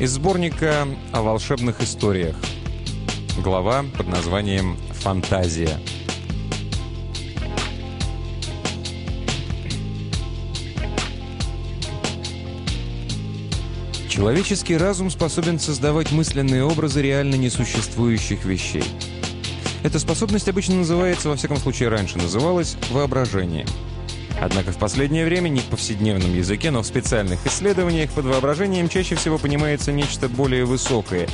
Из сборника о волшебных историях. Глава под названием «Фантазия». Человеческий разум способен создавать мысленные образы реально несуществующих вещей. Эта способность обычно называется, во всяком случае раньше называлась, воображением. Однако в последнее время не в повседневном языке, но в специальных исследованиях под воображением чаще всего понимается нечто более высокое.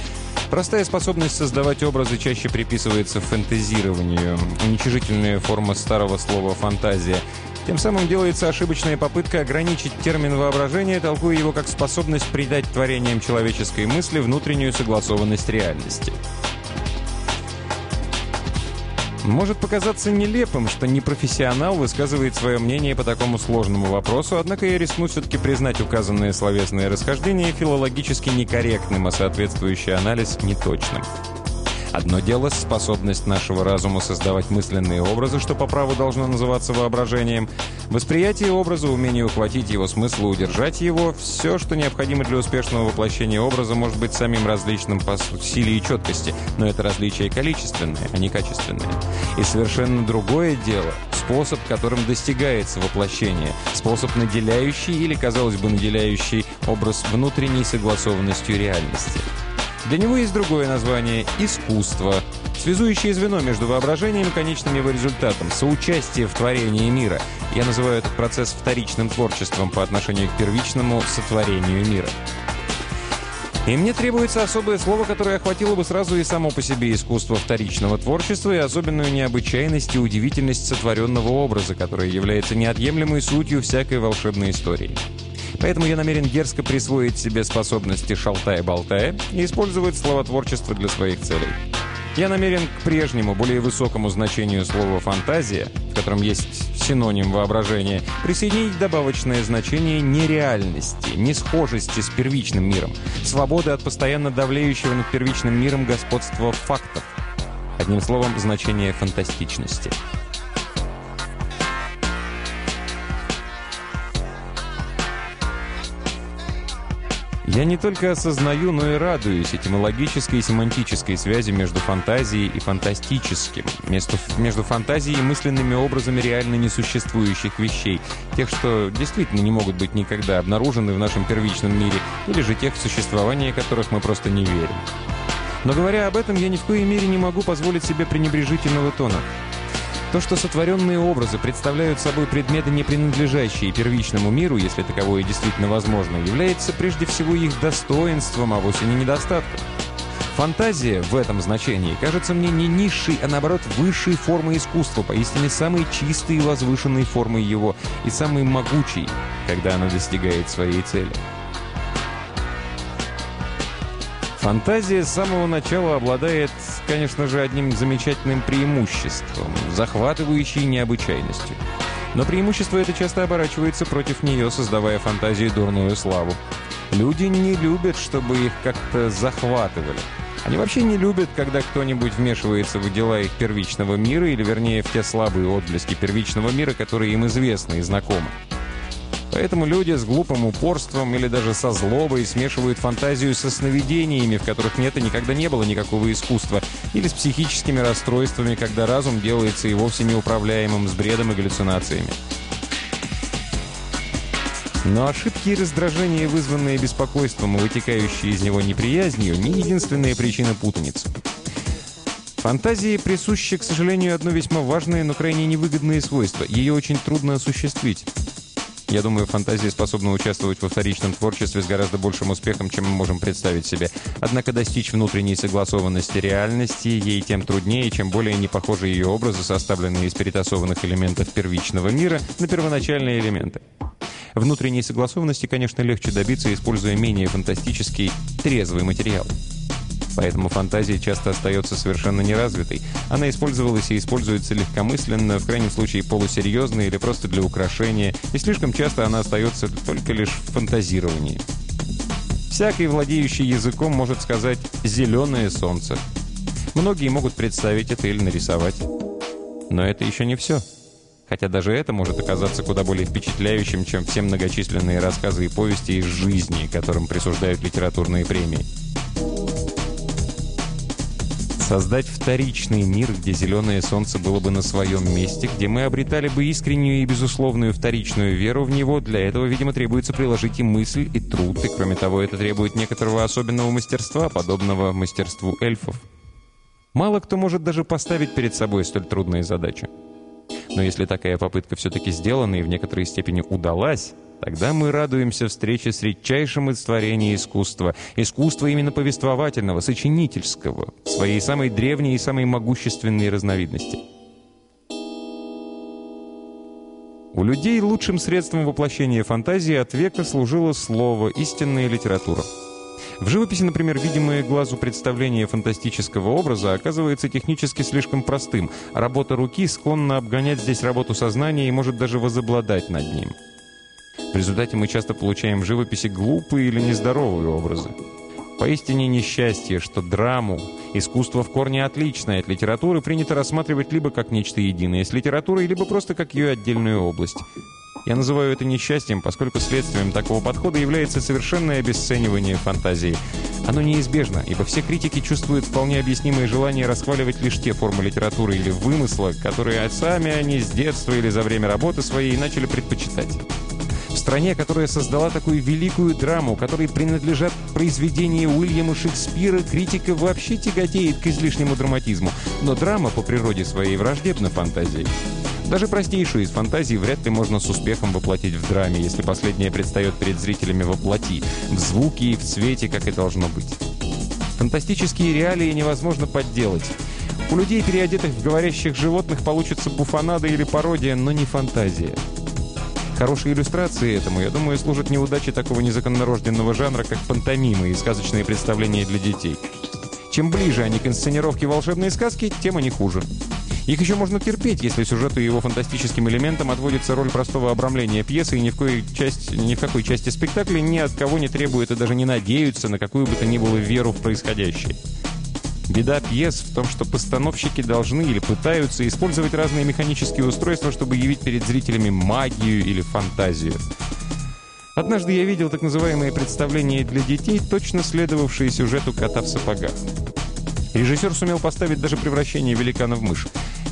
Простая способность создавать образы чаще приписывается фэнтезированию, уничижительная форма старого слова «фантазия». Тем самым делается ошибочная попытка ограничить термин воображения, толкуя его как способность придать творениям человеческой мысли внутреннюю согласованность реальности. Может показаться нелепым, что непрофессионал высказывает свое мнение по такому сложному вопросу, однако я рискну все-таки признать указанные словесные расхождения филологически некорректным, а соответствующий анализ неточным. Одно дело – способность нашего разума создавать мысленные образы, что по праву должно называться воображением. Восприятие образа, умение ухватить его смысл удержать его – все, что необходимо для успешного воплощения образа, может быть самим различным по силе и четкости, но это различие количественное, а не качественное. И совершенно другое дело – способ, которым достигается воплощение, способ, наделяющий или, казалось бы, наделяющий образ внутренней согласованностью реальности. Для него есть другое название – искусство, связующее звено между воображением и конечным его результатом, соучастие в творении мира. Я называю этот процесс вторичным творчеством по отношению к первичному сотворению мира. И мне требуется особое слово, которое охватило бы сразу и само по себе искусство вторичного творчества и особенную необычайность и удивительность сотворенного образа, которое является неотъемлемой сутью всякой волшебной истории. Поэтому я намерен дерзко присвоить себе способности шалтая-болтая и использовать словотворчество для своих целей. Я намерен к прежнему, более высокому значению слова «фантазия», в котором есть синоним воображения, присоединить добавочное значение нереальности, несхожести с первичным миром, свободы от постоянно давлеющего над первичным миром господства фактов. Одним словом, значение фантастичности. Я не только осознаю, но и радуюсь этимологической и семантической связи между фантазией и фантастическим, между, между фантазией и мысленными образами реально несуществующих вещей, тех, что действительно не могут быть никогда обнаружены в нашем первичном мире, или же тех, в существование которых мы просто не верим. Но говоря об этом, я ни в коей мере не могу позволить себе пренебрежительного тона. То, что сотворенные образы представляют собой предметы, не принадлежащие первичному миру, если таковое действительно возможно, является прежде всего их достоинством, а вовсе не недостатком. Фантазия в этом значении кажется мне не низшей, а наоборот высшей формой искусства, поистине самой чистой и возвышенной формой его, и самой могучей, когда она достигает своей цели. Фантазия с самого начала обладает, конечно же, одним замечательным преимуществом – захватывающей необычайностью. Но преимущество это часто оборачивается против нее, создавая фантазии дурную славу. Люди не любят, чтобы их как-то захватывали. Они вообще не любят, когда кто-нибудь вмешивается в дела их первичного мира, или вернее в те слабые отблески первичного мира, которые им известны и знакомы. Поэтому люди с глупым упорством или даже со злобой смешивают фантазию со сновидениями, в которых нет и никогда не было никакого искусства, или с психическими расстройствами, когда разум делается и вовсе неуправляемым с бредом и галлюцинациями. Но ошибки и раздражения, вызванные беспокойством и вытекающие из него неприязнью, не единственная причина путаницы. Фантазии присуще, к сожалению, одно весьма важное, но крайне невыгодное свойство. Ее очень трудно осуществить. Я думаю, фантазия способна участвовать во вторичном творчестве с гораздо большим успехом, чем мы можем представить себе. Однако достичь внутренней согласованности реальности ей тем труднее, чем более не похожи ее образы, составленные из перетасованных элементов первичного мира, на первоначальные элементы. Внутренней согласованности, конечно, легче добиться, используя менее фантастический, трезвый материал. Поэтому фантазия часто остается совершенно неразвитой. Она использовалась и используется легкомысленно, в крайнем случае полусерьезно или просто для украшения, и слишком часто она остается только лишь в фантазировании. Всякий, владеющий языком, может сказать «зеленое солнце». Многие могут представить это или нарисовать. Но это еще не все. Хотя даже это может оказаться куда более впечатляющим, чем все многочисленные рассказы и повести из жизни, которым присуждают литературные премии. Создать вторичный мир, где зеленое солнце было бы на своем месте, где мы обретали бы искреннюю и безусловную вторичную веру в него, для этого, видимо, требуется приложить и мысль, и труд, и, кроме того, это требует некоторого особенного мастерства, подобного мастерству эльфов. Мало кто может даже поставить перед собой столь трудные задачи. Но если такая попытка все-таки сделана и в некоторой степени удалась, тогда мы радуемся встрече с редчайшим из творений искусства. Искусства именно повествовательного, сочинительского, своей самой древней и самой могущественной разновидности. У людей лучшим средством воплощения фантазии от века служило слово, истинная литература. В живописи, например, видимое глазу представление фантастического образа оказывается технически слишком простым. Работа руки склонна обгонять здесь работу сознания и может даже возобладать над ним. В результате мы часто получаем в живописи глупые или нездоровые образы. Поистине несчастье, что драму, искусство в корне отличное от литературы, принято рассматривать либо как нечто единое с литературой, либо просто как ее отдельную область. Я называю это несчастьем, поскольку следствием такого подхода является совершенное обесценивание фантазии. Оно неизбежно, ибо все критики чувствуют вполне объяснимое желание расхваливать лишь те формы литературы или вымысла, которые сами они с детства или за время работы своей начали предпочитать. Стране, которая создала такую великую драму, которой принадлежат произведения Уильяма Шекспира, критика вообще тяготеет к излишнему драматизму. Но драма по природе своей враждебна фантазии. Даже простейшую из фантазий вряд ли можно с успехом воплотить в драме, если последняя предстает перед зрителями воплоти, в звуке и в цвете, как и должно быть. Фантастические реалии невозможно подделать. У людей, переодетых в говорящих животных, получится буфанада или пародия, но не фантазия. Хорошей иллюстрацией этому, я думаю, служат неудачи такого незаконнорожденного жанра, как пантомимы и сказочные представления для детей. Чем ближе они к инсценировке волшебной сказки, тем они хуже. Их еще можно терпеть, если сюжету и его фантастическим элементам отводится роль простого обрамления пьесы, и ни в, какой части, ни в какой части спектакля ни от кого не требует и даже не надеются на какую бы то ни было веру в происходящее. Беда пьес в том, что постановщики должны или пытаются использовать разные механические устройства, чтобы явить перед зрителями магию или фантазию. Однажды я видел так называемые представления для детей, точно следовавшие сюжету «Кота в сапогах». Режиссер сумел поставить даже превращение великана в мышь.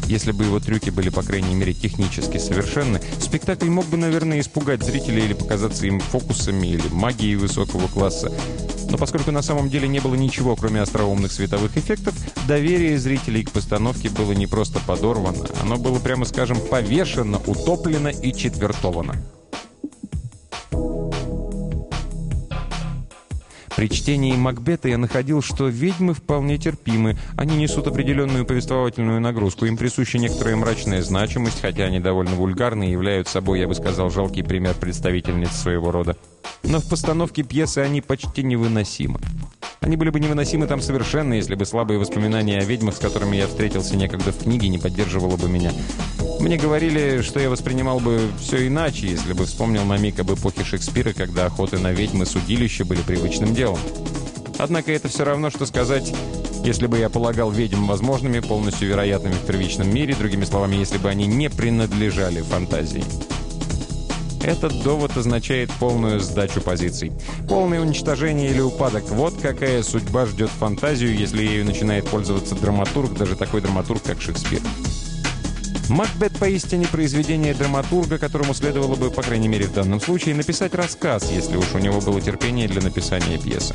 Если бы его трюки были, по крайней мере, технически совершенны, спектакль мог бы, наверное, испугать зрителей или показаться им фокусами или магией высокого класса. Но поскольку на самом деле не было ничего, кроме остроумных световых эффектов, доверие зрителей к постановке было не просто подорвано, оно было, прямо скажем, повешено, утоплено и четвертовано. При чтении Макбета я находил, что ведьмы вполне терпимы. Они несут определенную повествовательную нагрузку. Им присуща некоторая мрачная значимость, хотя они довольно вульгарны и являются собой, я бы сказал, жалкий пример представительниц своего рода. Но в постановке пьесы они почти невыносимы. Они были бы невыносимы там совершенно, если бы слабые воспоминания о ведьмах, с которыми я встретился некогда в книге, не поддерживало бы меня. Мне говорили, что я воспринимал бы все иначе, если бы вспомнил на миг об эпохе Шекспира, когда охоты на ведьмы судилища были привычным делом. Однако это все равно, что сказать, если бы я полагал ведьм возможными, полностью вероятными в первичном мире, другими словами, если бы они не принадлежали фантазии. Этот довод означает полную сдачу позиций. Полное уничтожение или упадок. Вот какая судьба ждет фантазию, если ею начинает пользоваться драматург, даже такой драматург, как Шекспир. Макбет поистине произведение драматурга, которому следовало бы, по крайней мере в данном случае, написать рассказ, если уж у него было терпение для написания пьесы.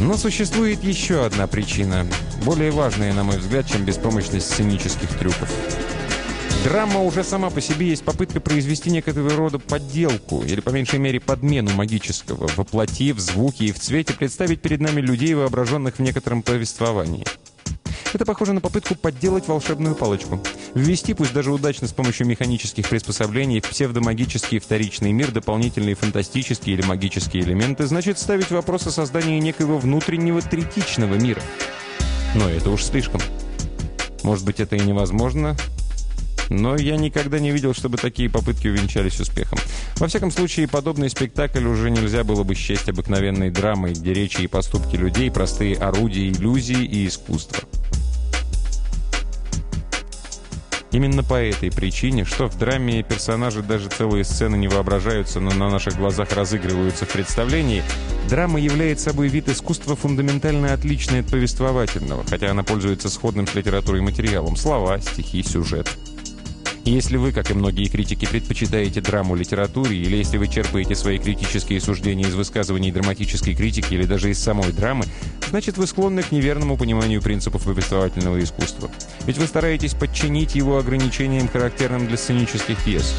Но существует еще одна причина, более важная, на мой взгляд, чем беспомощность сценических трюков. Драма уже сама по себе есть попытка произвести некоторого рода подделку, или по меньшей мере подмену магического, воплотив в звуке и в цвете представить перед нами людей, воображенных в некотором повествовании. Это похоже на попытку подделать волшебную палочку. Ввести, пусть даже удачно с помощью механических приспособлений, в псевдомагический вторичный мир дополнительные фантастические или магические элементы, значит ставить вопрос о создании некоего внутреннего третичного мира. Но это уж слишком. Может быть, это и невозможно, но я никогда не видел, чтобы такие попытки увенчались успехом. Во всяком случае, подобный спектакль уже нельзя было бы счесть обыкновенной драмой, где речи и поступки людей – простые орудия иллюзии и искусства. Именно по этой причине, что в драме персонажи даже целые сцены не воображаются, но на наших глазах разыгрываются в представлении, драма является собой вид искусства фундаментально отличный от повествовательного, хотя она пользуется сходным с литературой материалом – слова, стихи, сюжет. Если вы, как и многие критики, предпочитаете драму литературе, или если вы черпаете свои критические суждения из высказываний драматической критики или даже из самой драмы, значит вы склонны к неверному пониманию принципов повествовательного искусства. Ведь вы стараетесь подчинить его ограничениям, характерным для сценических пьес.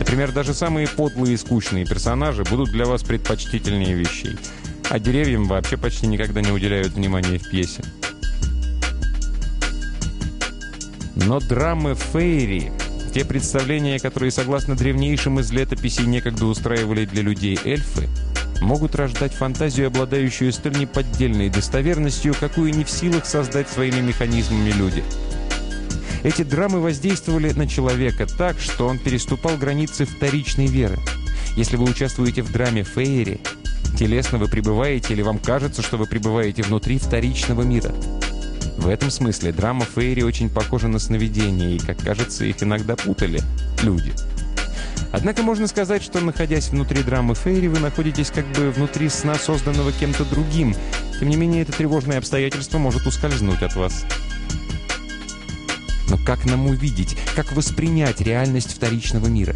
Например, даже самые подлые и скучные персонажи будут для вас предпочтительнее вещей. А деревьям вообще почти никогда не уделяют внимания в пьесе. Но драмы Фейри, те представления, которые, согласно древнейшим из летописей, некогда устраивали для людей эльфы, могут рождать фантазию, обладающую столь неподдельной достоверностью, какую не в силах создать своими механизмами люди. Эти драмы воздействовали на человека так, что он переступал границы вторичной веры. Если вы участвуете в драме Фейри, телесно вы пребываете или вам кажется, что вы пребываете внутри вторичного мира – в этом смысле драма Фейри очень похожа на сновидения, и, как кажется, их иногда путали люди. Однако можно сказать, что, находясь внутри драмы Фейри, вы находитесь как бы внутри сна, созданного кем-то другим. Тем не менее, это тревожное обстоятельство может ускользнуть от вас. Но как нам увидеть, как воспринять реальность вторичного мира?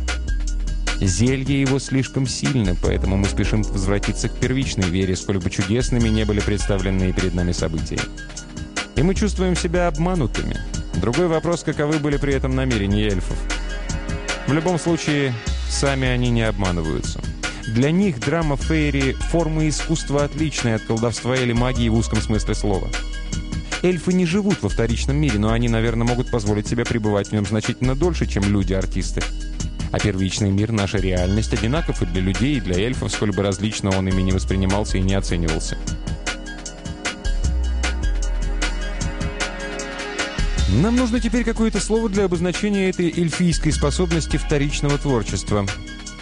Зелье его слишком сильно, поэтому мы спешим возвратиться к первичной вере, сколь бы чудесными не были представленные перед нами события. И мы чувствуем себя обманутыми. Другой вопрос, каковы были при этом намерения эльфов. В любом случае, сами они не обманываются. Для них драма Фейри – форма искусства отличная от колдовства или магии в узком смысле слова. Эльфы не живут во вторичном мире, но они, наверное, могут позволить себе пребывать в нем значительно дольше, чем люди-артисты. А первичный мир, наша реальность, одинаков и для людей, и для эльфов, сколь бы различно он ими не воспринимался и не оценивался. Нам нужно теперь какое-то слово для обозначения этой эльфийской способности вторичного творчества.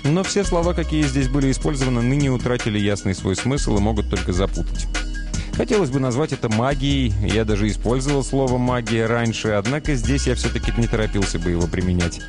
Но все слова, какие здесь были использованы, ныне утратили ясный свой смысл и могут только запутать. Хотелось бы назвать это магией, я даже использовал слово «магия» раньше, однако здесь я все-таки не торопился бы его применять.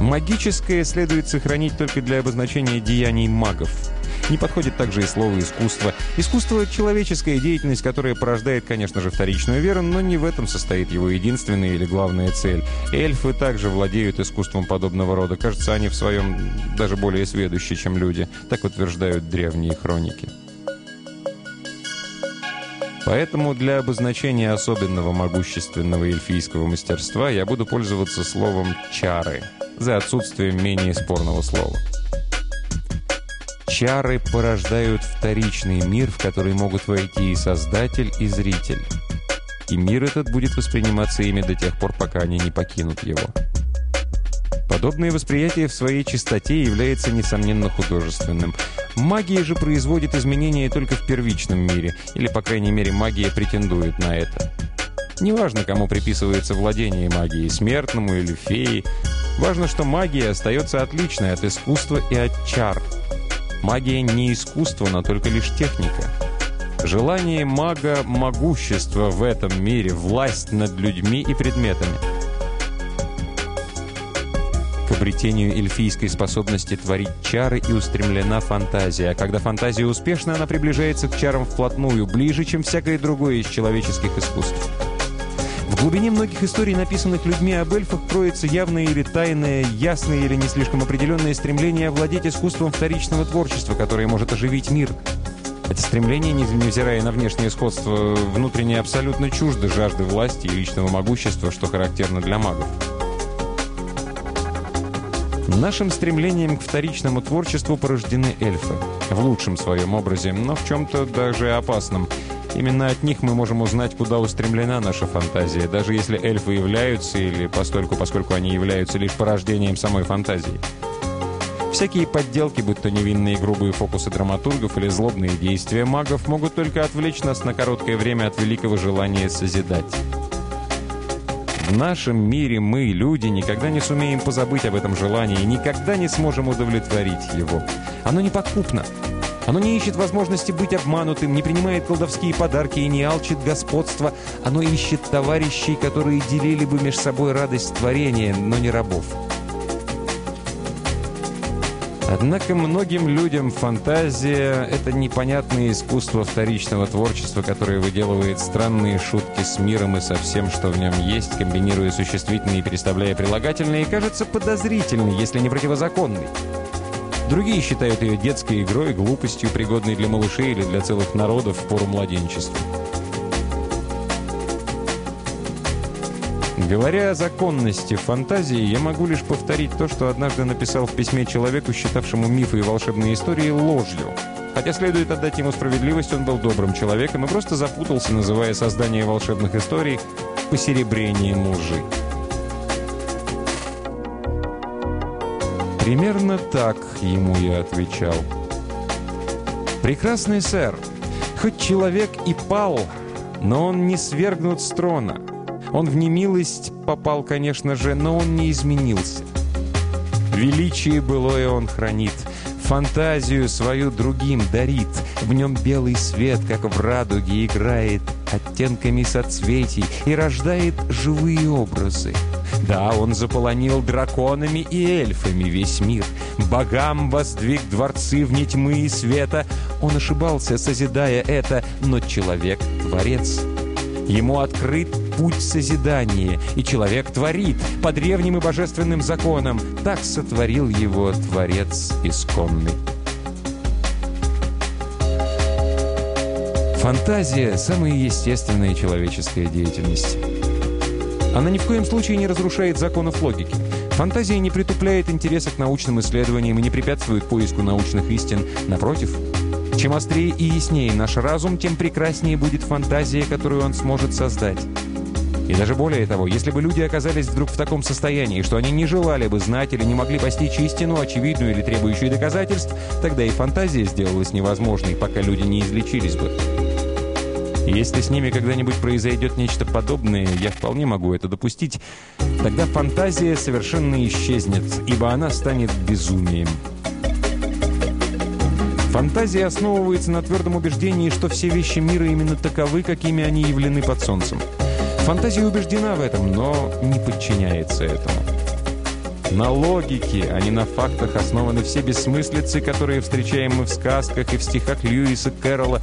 Магическое следует сохранить только для обозначения деяний магов – не подходит также и слово «искусство». Искусство – человеческая деятельность, которая порождает, конечно же, вторичную веру, но не в этом состоит его единственная или главная цель. Эльфы также владеют искусством подобного рода. Кажется, они в своем даже более сведущи, чем люди. Так утверждают древние хроники. Поэтому для обозначения особенного могущественного эльфийского мастерства я буду пользоваться словом «чары» за отсутствием менее спорного слова. Чары порождают вторичный мир, в который могут войти и создатель, и зритель. И мир этот будет восприниматься ими до тех пор, пока они не покинут его. Подобное восприятие в своей чистоте является, несомненно, художественным. Магия же производит изменения только в первичном мире, или, по крайней мере, магия претендует на это. Неважно, кому приписывается владение магией, смертному или феи. Важно, что магия остается отличной от искусства и от чар – Магия не искусство, но только лишь техника. Желание мага – могущество в этом мире, власть над людьми и предметами. К обретению эльфийской способности творить чары и устремлена фантазия. Когда фантазия успешна, она приближается к чарам вплотную, ближе, чем всякое другое из человеческих искусств. В глубине многих историй, написанных людьми об эльфах, кроется явное или тайное, ясное или не слишком определенное стремление овладеть искусством вторичного творчества, которое может оживить мир. Это стремление, невзирая на внешнее сходство, внутренне абсолютно чуждо жажды власти и личного могущества, что характерно для магов. Нашим стремлением к вторичному творчеству порождены эльфы. В лучшем своем образе, но в чем-то даже опасном – Именно от них мы можем узнать, куда устремлена наша фантазия, даже если эльфы являются, или постольку, поскольку они являются лишь порождением самой фантазии. Всякие подделки, будь то невинные грубые фокусы драматургов или злобные действия магов, могут только отвлечь нас на короткое время от великого желания созидать. В нашем мире мы, люди, никогда не сумеем позабыть об этом желании, никогда не сможем удовлетворить его. Оно неподкупно. Оно не ищет возможности быть обманутым, не принимает колдовские подарки и не алчит господства. Оно ищет товарищей, которые делили бы между собой радость творения, но не рабов. Однако многим людям фантазия — это непонятное искусство вторичного творчества, которое выделывает странные шутки с миром и со всем, что в нем есть, комбинируя существительные и переставляя прилагательные, и кажется подозрительной, если не противозаконной. Другие считают ее детской игрой, глупостью, пригодной для малышей или для целых народов в пору младенчества. Говоря о законности фантазии, я могу лишь повторить то, что однажды написал в письме человеку, считавшему мифы и волшебные истории ложью. Хотя следует отдать ему справедливость, он был добрым человеком и просто запутался, называя создание волшебных историй посеребрением лжи. Примерно так ему я отвечал. «Прекрасный сэр, хоть человек и пал, но он не свергнут с трона». Он в немилость попал, конечно же, но он не изменился. Величие былое он хранит, фантазию свою другим дарит. В нем белый свет, как в радуге, играет оттенками соцветий и рождает живые образы. Да, он заполонил драконами и эльфами весь мир. Богам воздвиг дворцы вне тьмы и света. Он ошибался, созидая это, но человек — творец. Ему открыт путь созидания, и человек творит по древним и божественным законам. Так сотворил его Творец исконный. Фантазия – самая естественная человеческая деятельность. Она ни в коем случае не разрушает законов логики. Фантазия не притупляет интереса к научным исследованиям и не препятствует поиску научных истин. Напротив – чем острее и яснее наш разум, тем прекраснее будет фантазия, которую он сможет создать. И даже более того, если бы люди оказались вдруг в таком состоянии, что они не желали бы знать или не могли постичь истину, очевидную или требующую доказательств, тогда и фантазия сделалась невозможной, пока люди не излечились бы. Если с ними когда-нибудь произойдет нечто подобное, я вполне могу это допустить, тогда фантазия совершенно исчезнет, ибо она станет безумием. Фантазия основывается на твердом убеждении, что все вещи мира именно таковы, какими они явлены под солнцем. Фантазия убеждена в этом, но не подчиняется этому. На логике, а не на фактах основаны все бессмыслицы, которые встречаем мы в сказках и в стихах Льюиса Кэрролла.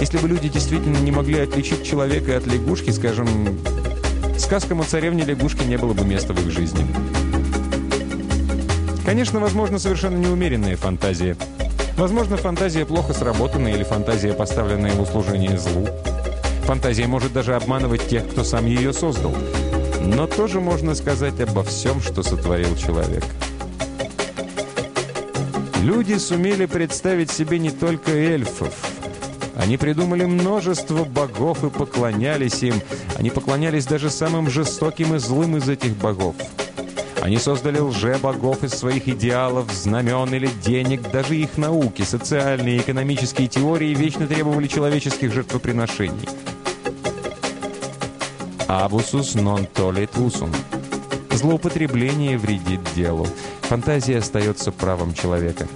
Если бы люди действительно не могли отличить человека от лягушки, скажем, сказкам о царевне лягушки не было бы места в их жизни. Конечно, возможно, совершенно неумеренная фантазия – Возможно, фантазия плохо сработана или фантазия, поставленная в услужение злу. Фантазия может даже обманывать тех, кто сам ее создал. Но тоже можно сказать обо всем, что сотворил человек. Люди сумели представить себе не только эльфов. Они придумали множество богов и поклонялись им. Они поклонялись даже самым жестоким и злым из этих богов – они создали лже-богов из своих идеалов, знамен или денег, даже их науки, социальные и экономические теории вечно требовали человеческих жертвоприношений. Абусус нон толит усум. Злоупотребление вредит делу. Фантазия остается правом человека.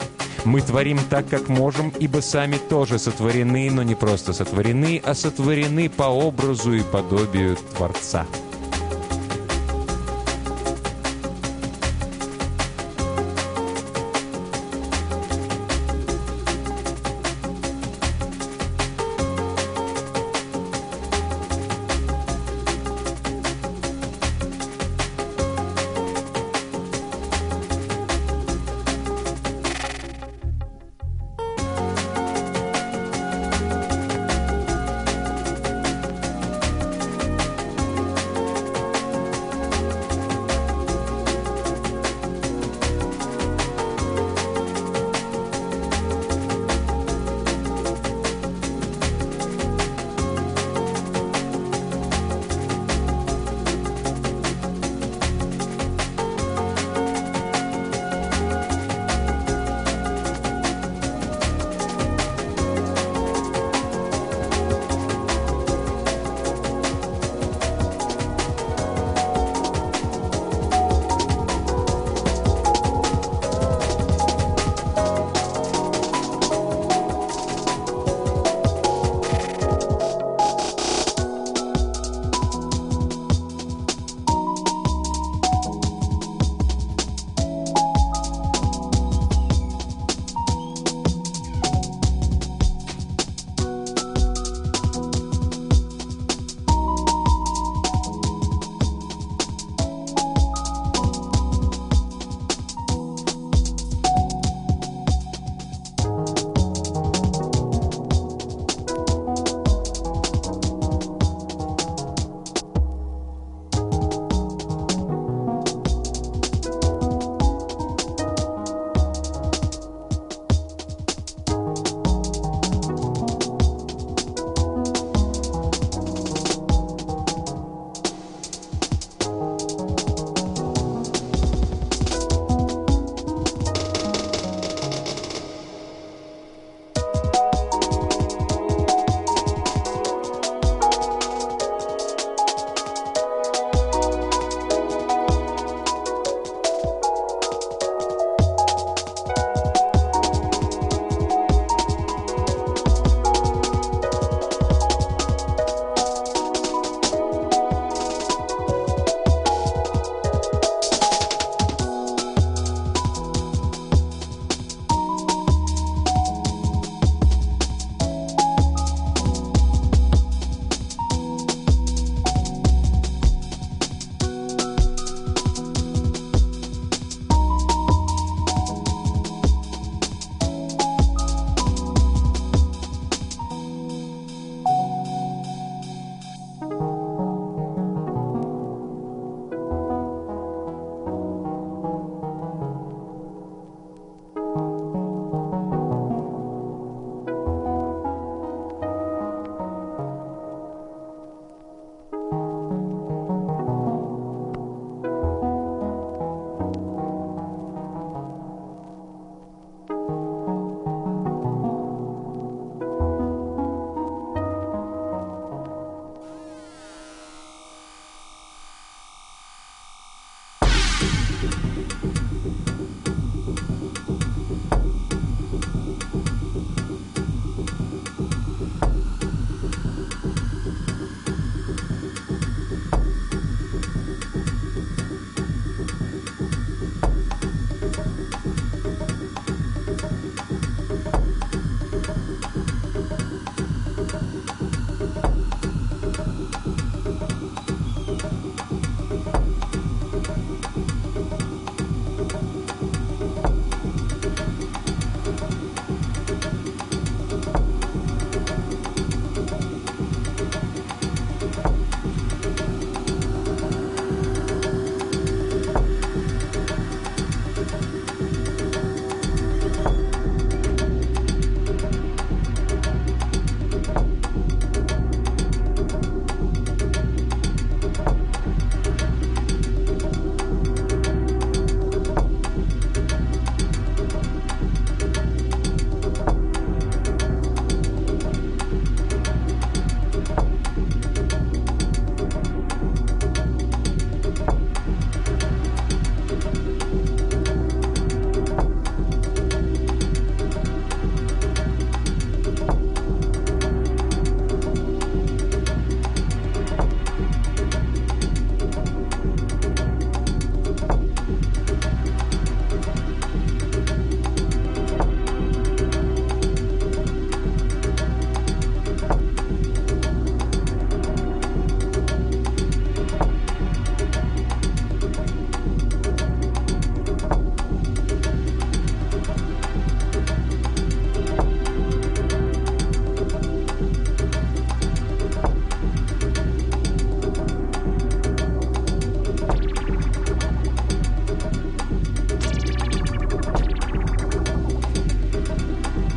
Мы творим так, как можем, ибо сами тоже сотворены, но не просто сотворены, а сотворены по образу и подобию Творца.